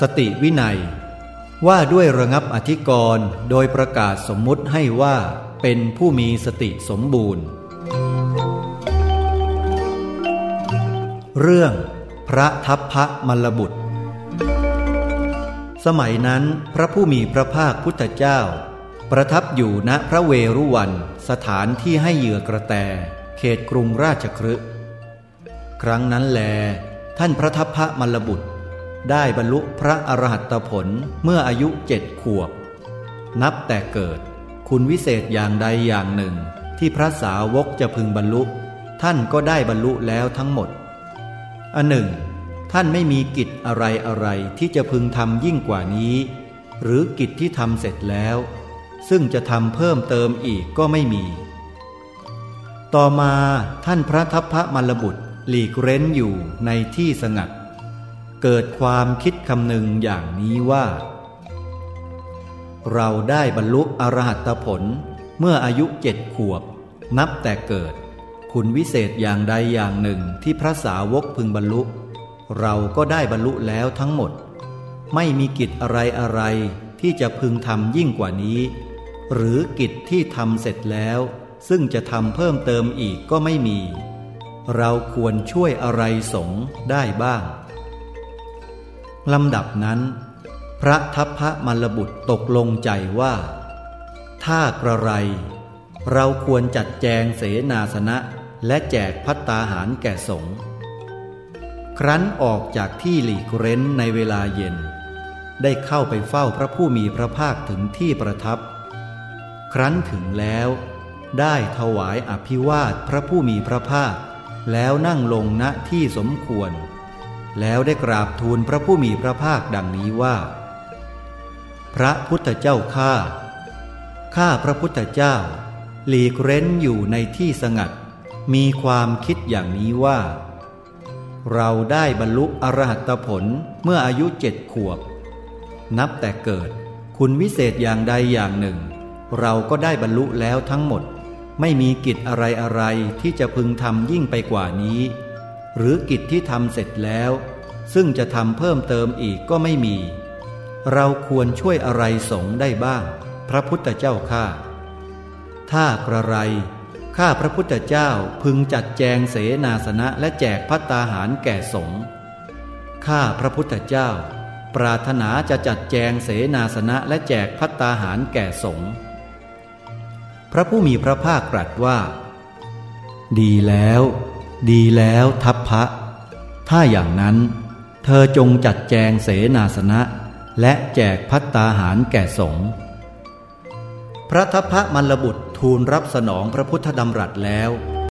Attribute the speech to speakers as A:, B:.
A: สติวินัย ว่าด้วยระงับอธิกรณ์โดยประกาศสมมุติให้ว่าเป็นผู้มีสติสมบูรณ์ เรื่องพระทัพพระมลบุตร สมัยนั้นพระผู้มีพระภาคพุทธเจ้า ประทับอยู่ณพระเวรุวัน สถานที่ให้เหยื่อกระแต เขตกรุงราชครึครั้งนั้นแล ท่านพระทัพพระมลบุตร ได้บรรลุพระอรหัตผลเมื่ออายุเจ็ดขวบ นับแต่เกิด คุณวิเศษอย่างใดอย่างหนึ่ง ที่พระสาวกจะพึงบรรลุ ท่านก็ได้บรรลุแล้วทั้งหมด อันหนึ่ง ท่านไม่มีกิจอะไรอะไรที่จะพึงทำยิ่งกว่านี้ หรือกิจที่ทำเสร็จแล้ว ซึ่งจะทำเพิ่มเติมอีกก็ไม่มี ต่อมาท่านพระทัพพระมลบุตรหลีกเร้นอยู่ในที่สงัด เกิดความคิดคำนึงอย่างนี้ว่า เราได้บรรลุอรหัตผลเมื่ออายุเจ็ดขวบ นับแต่เกิด คุณวิเศษอย่างใดอย่างหนึ่งที่พระสาวกพึงบรรลุ เราก็ได้บรรลุแล้วทั้งหมด ไม่มีกิจอะไรอะไรที่จะพึงทำยิ่งกว่านี้ หรือกิจที่ทำเสร็จแล้ว ซึ่งจะทำเพิ่มเติมอีกก็ไม่มี เราควรช่วยอะไรสงได้บ้าง ลำดับนั้น พระทัพพระมลบุตรตกลงใจว่า ถ้ากระไร เราควรจัดแจงเสนาสนะและแจกพัตตาหารแก่สงฆ์ครั้นออกจากที่หลีกเร้นในเวลาเย็น ได้เข้าไปเฝ้าพระผู้มีพระภาคถึงที่ประทับ ครั้นถึงแล้วได้ถวายอภิวาทพระผู้มีพระภาค แล้วนั่งลงณที่สมควร แล้วได้กราบทูลพระผู้มีพระภาคดังนี้ว่า พระพุทธเจ้าข้า ข้าพระพุทธเจ้า หลีกเร้นอยู่ในที่สงัด มีความคิดอย่างนี้ว่า เราได้บรรลุอรหัตผลเมื่ออายุเจ็ดขวบ นับแต่เกิดคุณวิเศษอย่างใดอย่างหนึ่ง เราก็ได้บรรลุแล้วทั้งหมด ไม่มีกิจอะไรอะไรที่จะพึงทำยิ่งไปกว่านี้ หรือกิจที่ทำเสร็จแล้ว ซึ่งจะทำเพิ่มเติมอีกก็ไม่มี เราควรช่วยอะไรสงได้บ้าง พระพุทธเจ้าข้าถ้ากระไรข้าพระพุทธเจ้าพึงจัดแจงเสนาสนะและแจกพัตตาหารแก่สงฆ์ข้าพระพุทธเจ้า ปรารถนาจะจัดแจงเสนาสนะและแจกพัตตาหารแก่สงฆ์พระผู้มีพระภาคตรัสว่า ดีแล้ว ดีแล้วทัพพระ ถ้าอย่างนั้น เธอจงจัดแจงเสนาสนะ และแจกพัตตาหารแก่สงฆ์พระทัพพระมลบุตรทูลรับสนองพระพุทธดำรัสแล้ว